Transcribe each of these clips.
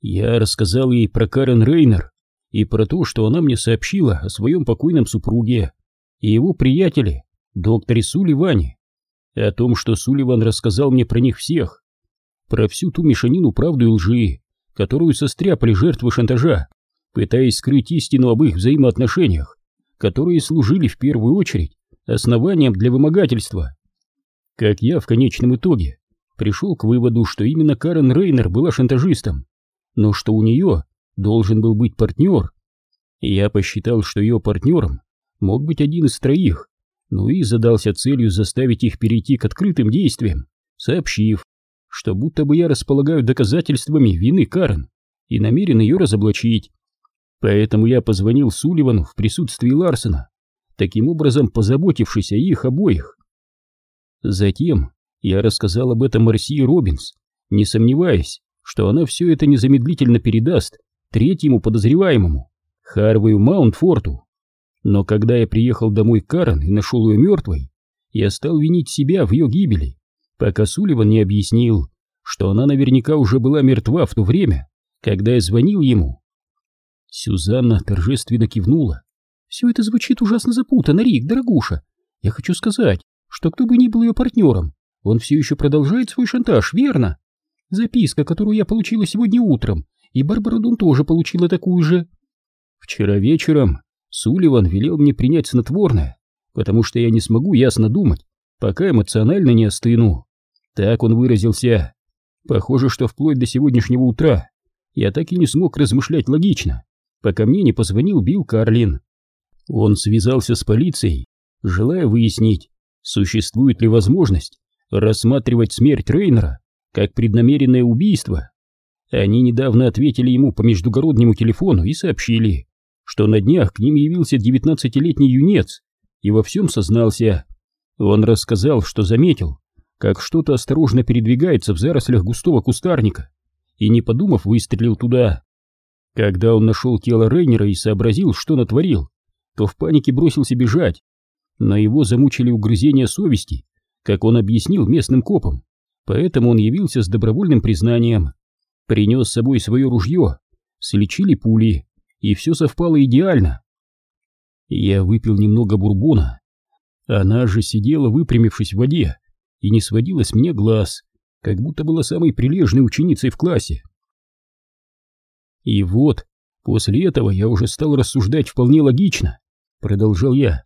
Я рассказал ей про Карен Рейнер и про то, что она мне сообщила о своем покойном супруге и его приятеле, докторе Сулливане, о том, что Сулливан рассказал мне про них всех, про всю ту мешанину правды и лжи, которую состряпали жертвы шантажа, пытаясь скрыть истину об их взаимоотношениях, которые служили в первую очередь основанием для вымогательства. Как я в конечном итоге пришел к выводу, что именно Карен Рейнер была шантажистом, но что у нее должен был быть партнер. Я посчитал, что ее партнером мог быть один из троих, ну и задался целью заставить их перейти к открытым действиям, сообщив, что будто бы я располагаю доказательствами вины Карен и намерен ее разоблачить. Поэтому я позвонил Сулливану в присутствии Ларсена, таким образом позаботившись о их обоих. Затем я рассказал об этом Марсии Робинс, не сомневаясь, что она все это незамедлительно передаст третьему подозреваемому, Харвею Маунтфорту. Но когда я приехал домой к Карен и нашел ее мертвой, я стал винить себя в ее гибели, пока Сулливан не объяснил, что она наверняка уже была мертва в то время, когда я звонил ему. Сюзанна торжественно кивнула. «Все это звучит ужасно запутанно, Рик, дорогуша. Я хочу сказать, что кто бы ни был ее партнером, он все еще продолжает свой шантаж, верно? Записка, которую я получила сегодня утром, и Барбара Дун тоже получила такую же. Вчера вечером Сулливан велел мне принять снотворное, потому что я не смогу ясно думать, пока эмоционально не остыну. Так он выразился. Похоже, что вплоть до сегодняшнего утра я так и не смог размышлять логично, пока мне не позвонил Билл Карлин. Он связался с полицией, желая выяснить, существует ли возможность рассматривать смерть Рейнера как преднамеренное убийство. Они недавно ответили ему по междугороднему телефону и сообщили, что на днях к ним явился девятнадцатилетний юнец и во всем сознался. Он рассказал, что заметил, как что-то осторожно передвигается в зарослях густого кустарника, и, не подумав, выстрелил туда. Когда он нашел тело Рейнера и сообразил, что натворил, то в панике бросился бежать, но его замучили угрызения совести, как он объяснил местным копам, поэтому он явился с добровольным признанием, принес с собой свое ружье, слечили пули, и все совпало идеально. Я выпил немного бурбона, она же сидела, выпрямившись в воде, и не сводила с меня глаз, как будто была самой прилежной ученицей в классе. И вот, после этого я уже стал рассуждать вполне логично, продолжал я.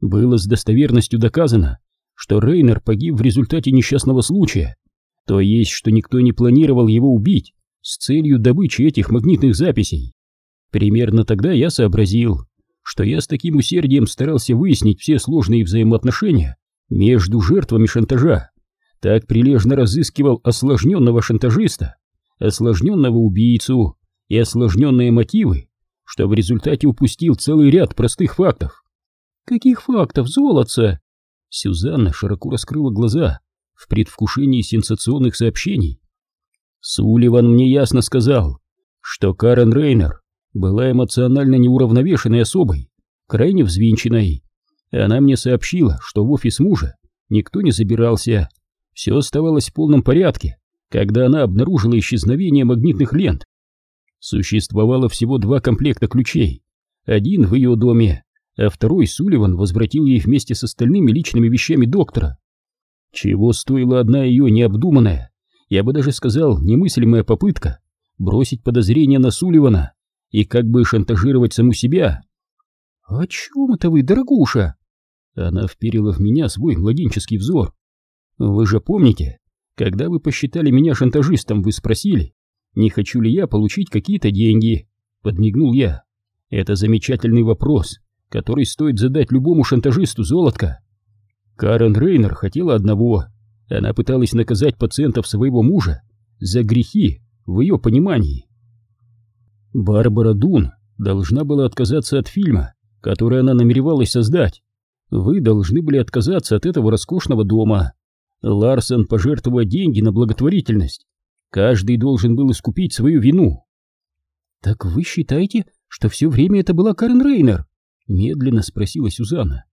Было с достоверностью доказано, что Рейнер погиб в результате несчастного случая, то есть, что никто не планировал его убить с целью добычи этих магнитных записей. Примерно тогда я сообразил, что я с таким усердием старался выяснить все сложные взаимоотношения между жертвами шантажа, так прилежно разыскивал осложненного шантажиста, осложненного убийцу и осложненные мотивы, что в результате упустил целый ряд простых фактов. «Каких фактов, золотца?» Сюзанна широко раскрыла глаза в предвкушении сенсационных сообщений. Сулливан мне ясно сказал, что Карен Рейнер была эмоционально неуравновешенной особой, крайне взвинченной. Она мне сообщила, что в офис мужа никто не забирался, все оставалось в полном порядке, когда она обнаружила исчезновение магнитных лент. Существовало всего два комплекта ключей, один в ее доме, а второй Сулливан возвратил ей вместе с остальными личными вещами доктора. Чего стоила одна ее необдуманная, я бы даже сказал, немыслимая попытка бросить подозрение на Сулливана и как бы шантажировать саму себя. «О чем это вы, дорогуша?» Она вперила в меня свой младенческий взор. «Вы же помните, когда вы посчитали меня шантажистом, вы спросили, не хочу ли я получить какие-то деньги?» Подмигнул я. «Это замечательный вопрос, который стоит задать любому шантажисту золотка. Карен Рейнер хотела одного. Она пыталась наказать пациентов своего мужа за грехи в ее понимании. Барбара Дун должна была отказаться от фильма, который она намеревалась создать. Вы должны были отказаться от этого роскошного дома. Ларсон пожертвовал деньги на благотворительность. Каждый должен был искупить свою вину. Так вы считаете, что все время это была Карен Рейнер? Медленно спросила Сюзанна.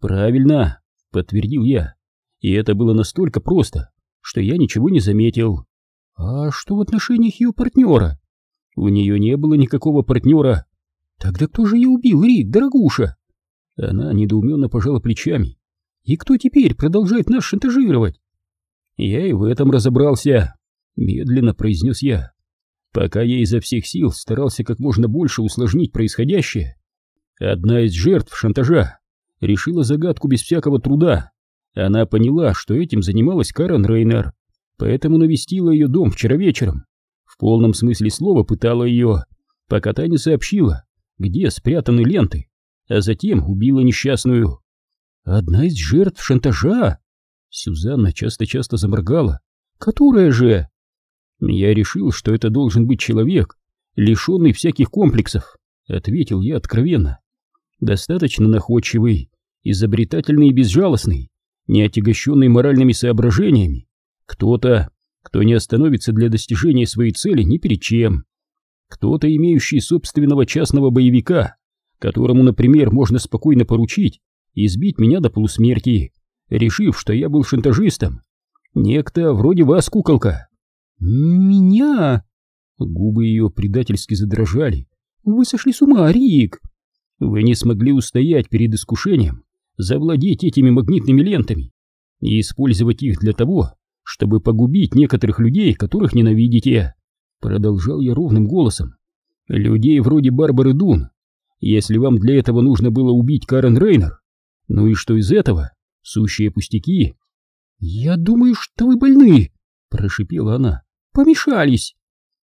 Правильно, подтвердил я. И это было настолько просто, что я ничего не заметил. А что в отношениях ее партнера? У нее не было никакого партнера. Тогда кто же ее убил, Рик, дорогуша? Она недоуменно пожала плечами. И кто теперь продолжает нас шантажировать? Я и в этом разобрался, медленно произнес я. Пока я изо всех сил старался как можно больше усложнить происходящее, одна из жертв шантажа решила загадку без всякого труда. Она поняла, что этим занималась Карен Рейнер, поэтому навестила ее дом вчера вечером. В полном смысле слова пытала ее, пока та не сообщила, где спрятаны ленты, а затем убила несчастную. Одна из жертв шантажа? Сюзанна часто-часто заморгала. Которая же? Я решил, что это должен быть человек, лишенный всяких комплексов, ответил я откровенно. Достаточно находчивый, изобретательный и безжалостный, не отягощенный моральными соображениями. Кто-то, кто не остановится для достижения своей цели ни перед чем. Кто-то, имеющий собственного частного боевика, которому, например, можно спокойно поручить избить меня до полусмерти, решив, что я был шантажистом. Некто вроде вас, куколка. Меня? Губы ее предательски задрожали. Вы сошли с ума, Рик. Вы не смогли устоять перед искушением завладеть этими магнитными лентами и использовать их для того, чтобы погубить некоторых людей, которых ненавидите. Продолжал я ровным голосом. Людей вроде Барбары Дун. Если вам для этого нужно было убить Карен Рейнер, ну и что из этого? Сущие пустяки. Я думаю, что вы больны, прошипела она. Помешались.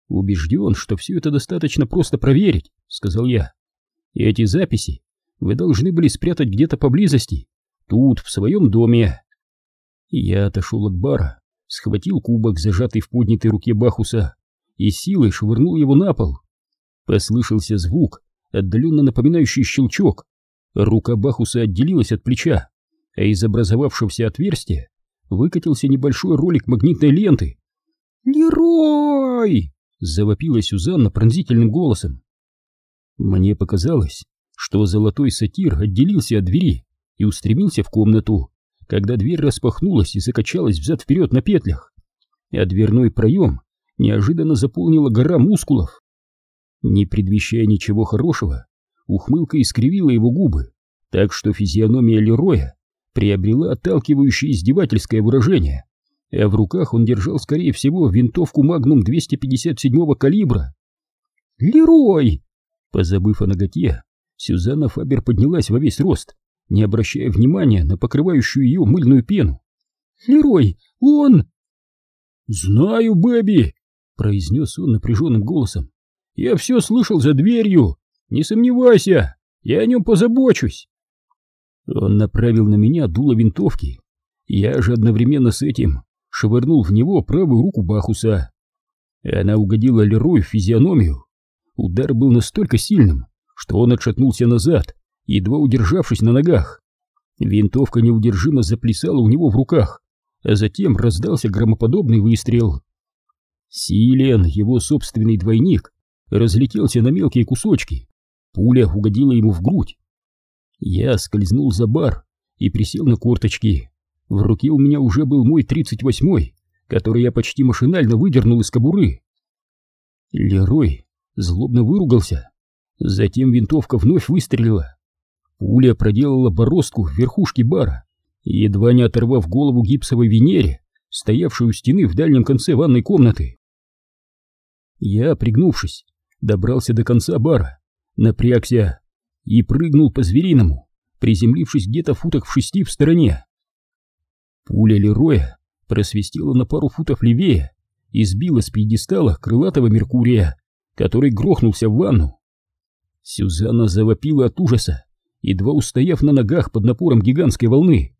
Убежден, что все это достаточно просто проверить, сказал я. Эти записи вы должны были спрятать где-то поблизости, тут, в своем доме. Я отошел от бара, схватил кубок, зажатый в поднятой руке Бахуса, и силой швырнул его на пол. Послышался звук, отдаленно напоминающий щелчок. Рука Бахуса отделилась от плеча, а из образовавшегося отверстия выкатился небольшой ролик магнитной ленты. «Лерой!» — завопила Сюзанна пронзительным голосом. Мне показалось, что золотой сатир отделился от двери и устремился в комнату, когда дверь распахнулась и закачалась взад-вперед на петлях, а дверной проем неожиданно заполнила гора мускулов. Не предвещая ничего хорошего, ухмылка искривила его губы, так что физиономия Лероя приобрела отталкивающее издевательское выражение, а в руках он держал, скорее всего, винтовку Магнум 257-го калибра. «Лерой!» Позабыв о ноготе, Сюзанна Фабер поднялась во весь рост, не обращая внимания на покрывающую ее мыльную пену. «Лерой, он...» «Знаю, Бэби!» — произнес он напряженным голосом. «Я все слышал за дверью! Не сомневайся, я о нем позабочусь!» Он направил на меня дуло винтовки. Я же одновременно с этим швырнул в него правую руку Бахуса. Она угодила Лерой в физиономию. Удар был настолько сильным, что он отшатнулся назад, едва удержавшись на ногах. Винтовка неудержимо заплясала у него в руках, а затем раздался громоподобный выстрел. Силен, его собственный двойник, разлетелся на мелкие кусочки. Пуля угодила ему в грудь. Я скользнул за бар и присел на корточки. В руке у меня уже был мой тридцать восьмой, который я почти машинально выдернул из кобуры. Лерой злобно выругался. Затем винтовка вновь выстрелила. Пуля проделала бороздку в верхушке бара, едва не оторвав голову гипсовой Венере, стоявшей у стены в дальнем конце ванной комнаты. Я, пригнувшись, добрался до конца бара, напрягся и прыгнул по-звериному, приземлившись где-то футах в шести в стороне. Пуля Лероя просвистела на пару футов левее и сбила с пьедестала крылатого Меркурия, который грохнулся в ванну. Сюзанна завопила от ужаса, едва устояв на ногах под напором гигантской волны.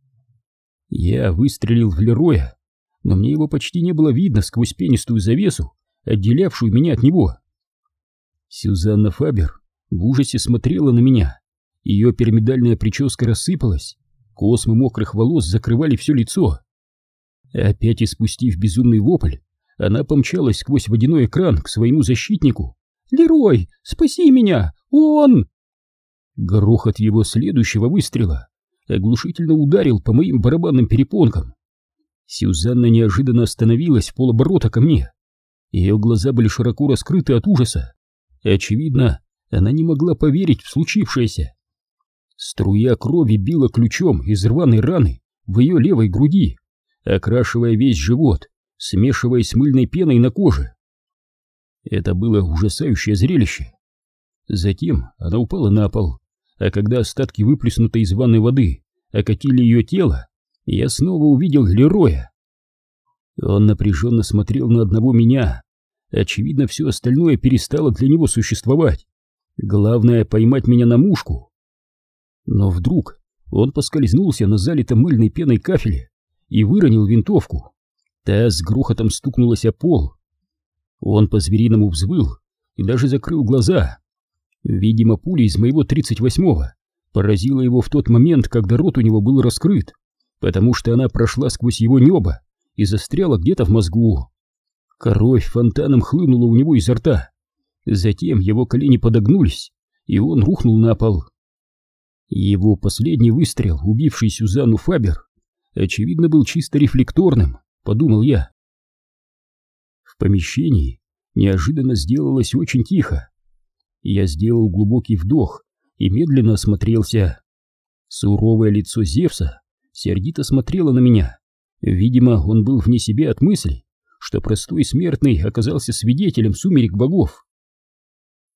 Я выстрелил в Лероя, но мне его почти не было видно сквозь пенистую завесу, отделявшую меня от него. Сюзанна Фабер в ужасе смотрела на меня. Ее пирамидальная прическа рассыпалась, космы мокрых волос закрывали все лицо. Опять испустив безумный вопль, она помчалась сквозь водяной экран к своему защитнику. «Лерой, спаси меня! Он!» Грохот его следующего выстрела оглушительно ударил по моим барабанным перепонкам. Сюзанна неожиданно остановилась в полоборота ко мне. Ее глаза были широко раскрыты от ужаса. Очевидно, она не могла поверить в случившееся. Струя крови била ключом из рваной раны в ее левой груди, окрашивая весь живот, смешиваясь с мыльной пеной на коже. Это было ужасающее зрелище. Затем она упала на пол, а когда остатки выплеснутой из ванной воды окатили ее тело, я снова увидел Лероя. Он напряженно смотрел на одного меня. Очевидно, все остальное перестало для него существовать. Главное — поймать меня на мушку. Но вдруг он поскользнулся на залитом мыльной пеной кафеле и выронил винтовку. Та с грохотом стукнулась о пол. Он по-звериному взвыл и даже закрыл глаза. Видимо, пуля из моего 38-го поразила его в тот момент, когда рот у него был раскрыт, потому что она прошла сквозь его небо и застряла где-то в мозгу. Кровь фонтаном хлынула у него изо рта. Затем его колени подогнулись, и он рухнул на пол. Его последний выстрел, убивший Сюзанну Фабер, очевидно, был чисто рефлекторным, подумал я. В помещении неожиданно сделалось очень тихо. Я сделал глубокий вдох и медленно осмотрелся. Суровое лицо Зевса сердито смотрело на меня. Видимо, он был вне себя от мысли, что простой смертный оказался свидетелем сумерек богов.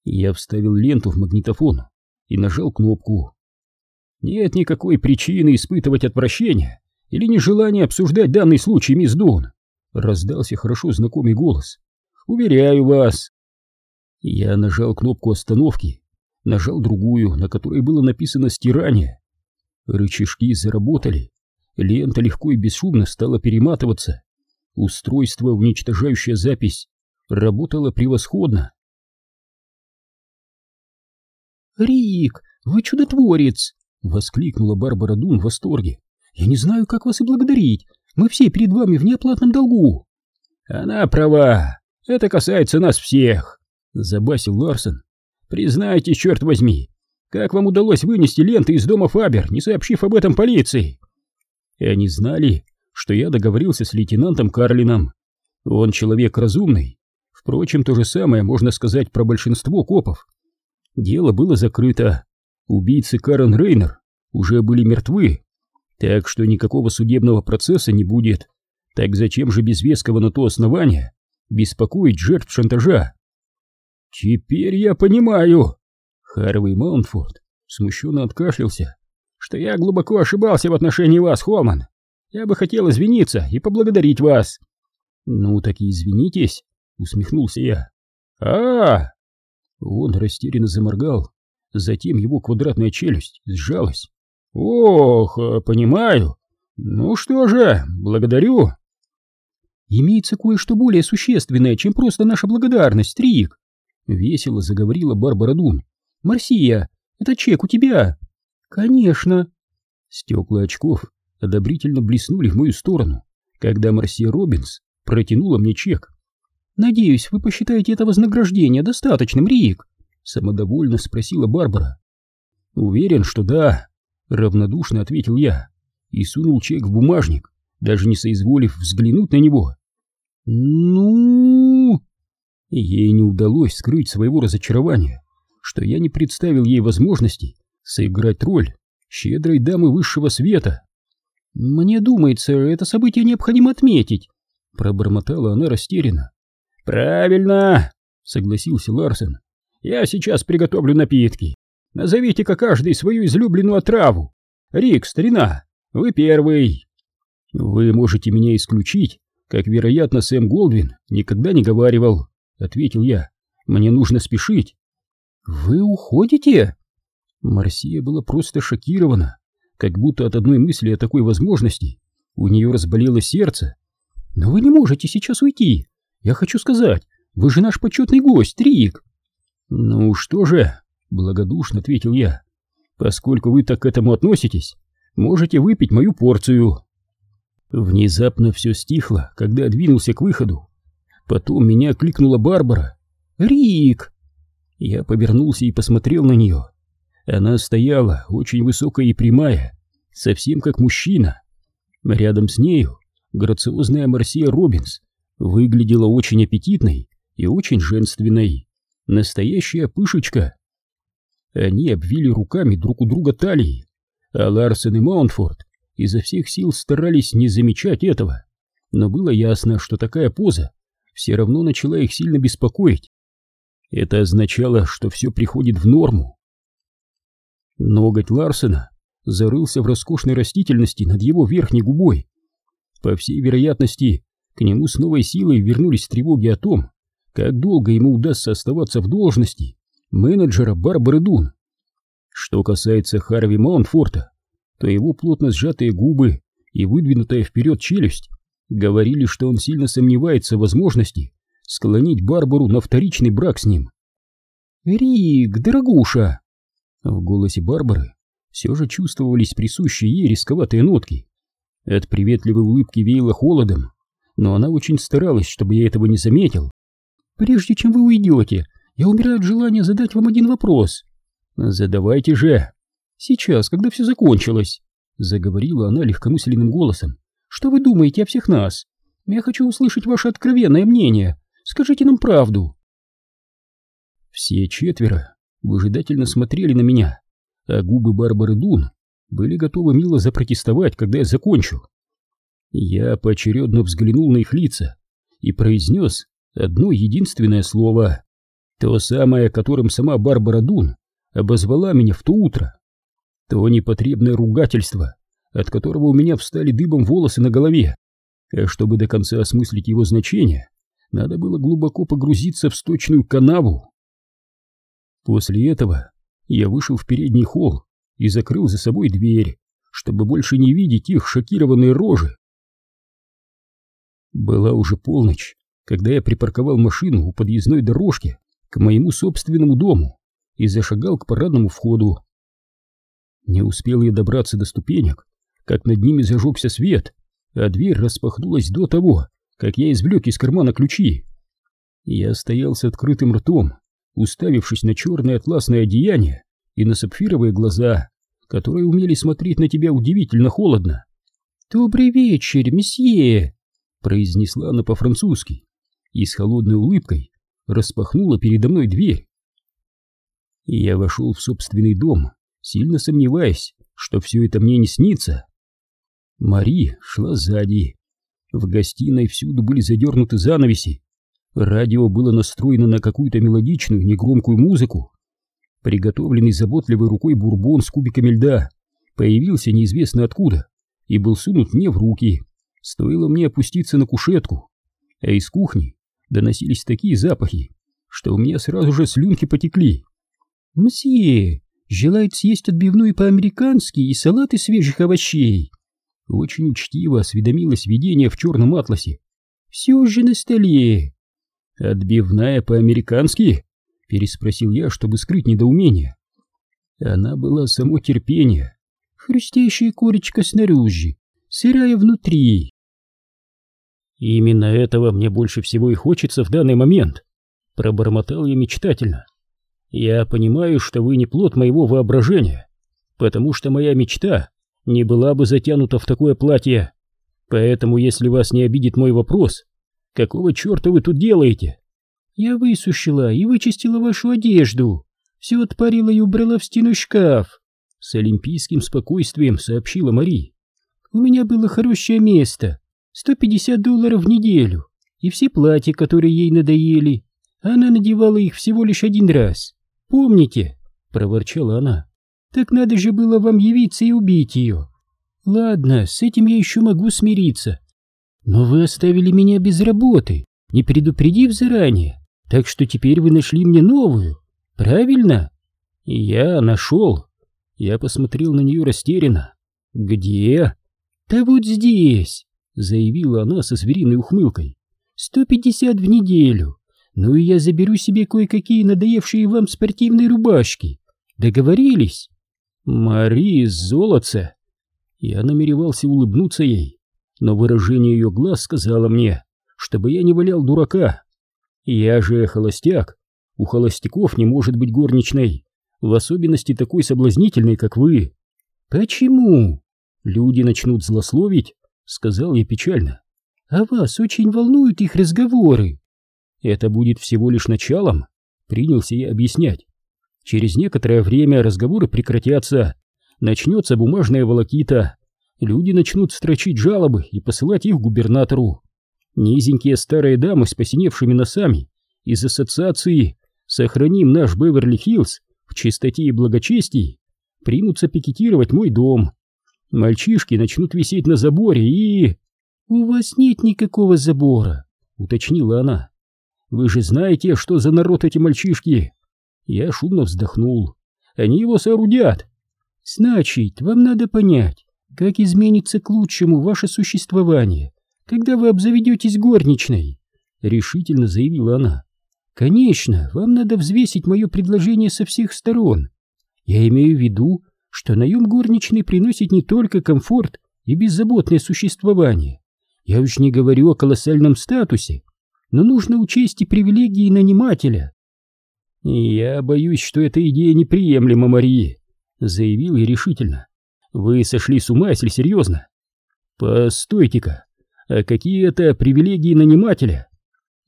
Я вставил ленту в магнитофон и нажал кнопку. Нет никакой причины испытывать отвращение или нежелание обсуждать данный случай, мисс Дун. Раздался хорошо знакомый голос. Уверяю вас. Я нажал кнопку остановки, нажал другую, на которой было написано «стирание». Рычажки заработали, лента легко и бесшумно стала перематываться. Устройство, уничтожающее запись, работало превосходно. «Рик, вы чудотворец!» — воскликнула Барбара Дун в восторге. «Я не знаю, как вас и благодарить. Мы все перед вами в неоплатном долгу». «Она права. Это касается нас всех», — забасил Ларсон. «Признайте, черт возьми, как вам удалось вынести ленты из дома Фабер, не сообщив об этом полиции?» И они знали, что я договорился с лейтенантом Карлином. Он человек разумный. Впрочем, то же самое можно сказать про большинство копов. Дело было закрыто. Убийцы Карен Рейнер уже были мертвы, так что никакого судебного процесса не будет. Так зачем же без веского на то основания беспокоить жертв шантажа? Теперь я понимаю. Харвей Маунтфорд смущенно откашлялся, что я глубоко ошибался в отношении вас, Холман. Я бы хотел извиниться и поблагодарить вас. Ну так и извинитесь, усмехнулся я. А, -а, -а он растерянно заморгал, затем его квадратная челюсть сжалась. «Ох, понимаю. Ну что же, благодарю». «Имеется кое-что более существенное, чем просто наша благодарность, Трик», — весело заговорила Барбара Дун. «Марсия, это чек у тебя». «Конечно». Стекла очков одобрительно блеснули в мою сторону, когда Марсия Робинс протянула мне чек. «Надеюсь, вы посчитаете это вознаграждение достаточным, Рик?» — самодовольно спросила Барбара. «Уверен, что да», — равнодушно ответил я и сунул чек в бумажник, даже не соизволив взглянуть на него. «Ну...» Ей не удалось скрыть своего разочарования, что я не представил ей возможности сыграть роль щедрой дамы высшего света. «Мне думается, это событие необходимо отметить», — пробормотала она растерянно. «Правильно!» — согласился Ларсен. «Я сейчас приготовлю напитки. Назовите-ка каждый свою излюбленную отраву. Рик, старина, вы первый!» «Вы можете меня исключить, как, вероятно, Сэм Голдвин никогда не говаривал», — ответил я. «Мне нужно спешить». «Вы уходите?» Марсия была просто шокирована, как будто от одной мысли о такой возможности у нее разболело сердце. «Но вы не можете сейчас уйти. Я хочу сказать, вы же наш почетный гость, Трик. Ну что же, благодушно ответил я. Поскольку вы так к этому относитесь, можете выпить мою порцию. Внезапно все стихло, когда двинулся к выходу. Потом меня кликнула Барбара. «Рик!» Я повернулся и посмотрел на нее. Она стояла, очень высокая и прямая, совсем как мужчина. Рядом с нею грациозная Марсия Робинс Выглядела очень аппетитной и очень женственной. Настоящая пышечка. Они обвили руками друг у друга талии, а Ларсен и Маунтфорд изо всех сил старались не замечать этого. Но было ясно, что такая поза все равно начала их сильно беспокоить. Это означало, что все приходит в норму. Ноготь Ларсена зарылся в роскошной растительности над его верхней губой. По всей вероятности, к нему с новой силой вернулись тревоги о том, как долго ему удастся оставаться в должности менеджера Барбары Дун. Что касается Харви Маунфорта, то его плотно сжатые губы и выдвинутая вперед челюсть говорили, что он сильно сомневается в возможности склонить Барбару на вторичный брак с ним. «Рик, дорогуша!» В голосе Барбары все же чувствовались присущие ей рисковатые нотки. От приветливой улыбки веяло холодом, но она очень старалась, чтобы я этого не заметил. «Прежде чем вы уйдете, я умираю от желания задать вам один вопрос». «Задавайте же!» «Сейчас, когда все закончилось», — заговорила она легкомысленным голосом. «Что вы думаете о всех нас? Я хочу услышать ваше откровенное мнение. Скажите нам правду». Все четверо выжидательно смотрели на меня, а губы Барбары Дун были готовы мило запротестовать, когда я закончу. Я поочередно взглянул на их лица и произнес одно единственное слово, то самое, которым сама Барбара Дун обозвала меня в то утро. То непотребное ругательство, от которого у меня встали дыбом волосы на голове. А чтобы до конца осмыслить его значение, надо было глубоко погрузиться в сточную канаву. После этого я вышел в передний холл и закрыл за собой дверь, чтобы больше не видеть их шокированные рожи. Была уже полночь, когда я припарковал машину у подъездной дорожки к моему собственному дому и зашагал к парадному входу. Не успел я добраться до ступенек, как над ними зажегся свет, а дверь распахнулась до того, как я извлек из кармана ключи. Я стоял с открытым ртом, уставившись на черное атласное одеяние и на сапфировые глаза, которые умели смотреть на тебя удивительно холодно. «Добрый вечер, месье!» — произнесла она по-французски и с холодной улыбкой распахнула передо мной дверь. Я вошел в собственный дом, сильно сомневаясь, что все это мне не снится. Мари шла сзади. В гостиной всюду были задернуты занавеси, Радио было настроено на какую-то мелодичную, негромкую музыку. Приготовленный заботливой рукой бурбон с кубиками льда появился неизвестно откуда и был сунут мне в руки. Стоило мне опуститься на кушетку, а из кухни доносились такие запахи, что у меня сразу же слюнки потекли. «Мсье, желает съесть отбивную по-американски и салат из свежих овощей?» Очень учтиво осведомилось видение в черном атласе. «Все же на столе!» «Отбивная по-американски?» — переспросил я, чтобы скрыть недоумение. Она была само терпение. Хрустящая корочка снаружи, сырая внутри. «Именно этого мне больше всего и хочется в данный момент», — пробормотал я мечтательно. «Я понимаю, что вы не плод моего воображения, потому что моя мечта не была бы затянута в такое платье. Поэтому, если вас не обидит мой вопрос, Какого черта вы тут делаете? Я высушила и вычистила вашу одежду. Все отпарила и убрала в стену шкаф. С олимпийским спокойствием сообщила Мари. У меня было хорошее место. 150 долларов в неделю. И все платья, которые ей надоели. Она надевала их всего лишь один раз. Помните? Проворчала она. Так надо же было вам явиться и убить ее. Ладно, с этим я еще могу смириться. Но вы оставили меня без работы, не предупредив заранее, так что теперь вы нашли мне новую, правильно? Я нашел. Я посмотрел на нее растерянно. Где? Да вот здесь, заявила она со звериной ухмылкой. Сто пятьдесят в неделю. Ну и я заберу себе кое-какие надоевшие вам спортивные рубашки. Договорились? Мари золотце. Я намеревался улыбнуться ей, но выражение ее глаз сказала мне, чтобы я не валял дурака. Я же холостяк, у холостяков не может быть горничной, в особенности такой соблазнительной, как вы. Почему? Люди начнут злословить, сказал я печально. а вас очень волнуют их разговоры. Это будет всего лишь началом, принялся я объяснять. Через некоторое время разговоры прекратятся, начнется бумажная волокита, люди начнут строчить жалобы и посылать их губернатору. Низенькие старые дамы с посиневшими носами из ассоциации «Сохраним наш Беверли-Хиллз» в чистоте и благочестии примутся пикетировать мой дом. Мальчишки начнут висеть на заборе и... «У вас нет никакого забора», — уточнила она. «Вы же знаете, что за народ эти мальчишки?» Я шумно вздохнул. «Они его соорудят». «Значит, вам надо понять, как изменится к лучшему ваше существование, когда вы обзаведетесь горничной», — решительно заявила она. «Конечно, вам надо взвесить мое предложение со всех сторон. Я имею в виду, что наем горничной приносит не только комфорт и беззаботное существование. Я уж не говорю о колоссальном статусе, но нужно учесть и привилегии нанимателя. «Я боюсь, что эта идея неприемлема, Марии», — заявил я решительно. «Вы сошли с ума, если серьезно?» «Постойте-ка, а какие это привилегии нанимателя?»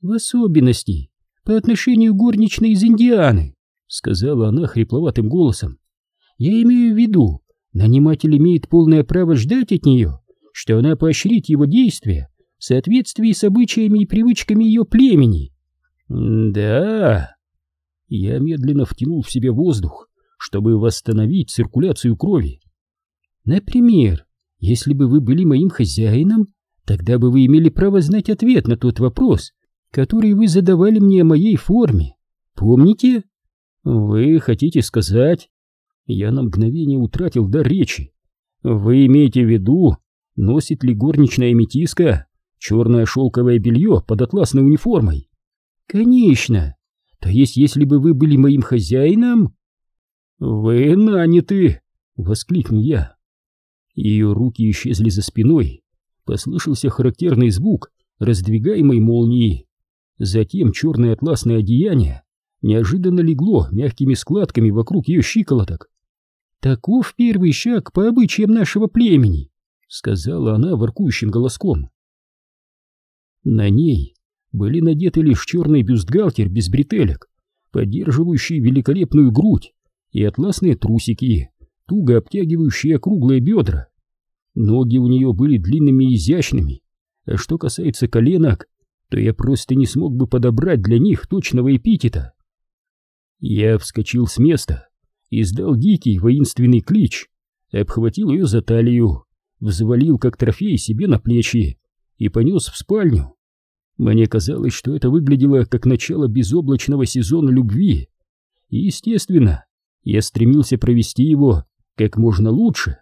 «В особенности, по отношению горничной из Индианы», — сказала она хрипловатым голосом. Я имею в виду, наниматель имеет полное право ждать от нее, что она поощрит его действия в соответствии с обычаями и привычками ее племени. Да. Я медленно втянул в себя воздух, чтобы восстановить циркуляцию крови. Например, если бы вы были моим хозяином, тогда бы вы имели право знать ответ на тот вопрос, который вы задавали мне о моей форме. Помните? Вы хотите сказать, я на мгновение утратил дар речи. Вы имеете в виду, носит ли горничная метиска черное шелковое белье под атласной униформой? Конечно. То есть, если бы вы были моим хозяином... Вы наняты, воскликнул я. Ее руки исчезли за спиной. Послышался характерный звук раздвигаемой молнии. Затем черное атласное одеяние неожиданно легло мягкими складками вокруг ее щиколоток. «Таков первый шаг по обычаям нашего племени», — сказала она воркующим голоском. На ней были надеты лишь черный бюстгальтер без бретелек, поддерживающий великолепную грудь, и атласные трусики, туго обтягивающие круглые бедра. Ноги у нее были длинными и изящными, а что касается коленок, то я просто не смог бы подобрать для них точного эпитета. Я вскочил с места издал дикий воинственный клич, обхватил ее за талию, взвалил как трофей себе на плечи и понес в спальню. Мне казалось, что это выглядело как начало безоблачного сезона любви. И, естественно, я стремился провести его как можно лучше.